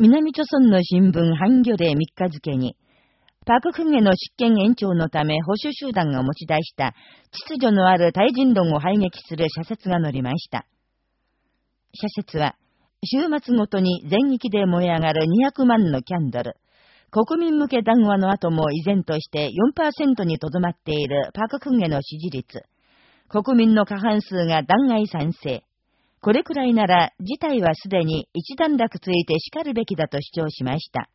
南朝村の新聞半魚で3日付に、パククンゲの執権延長のため保守集団が持ち出した秩序のある対人論を排撃する社説が載りました。社説は、週末ごとに全域で燃え上がる200万のキャンドル、国民向け談話の後も依然として4%にとどまっているパククンゲの支持率、国民の過半数が弾劾賛成、これくらいなら事態はすでに一段落ついて叱るべきだと主張しました。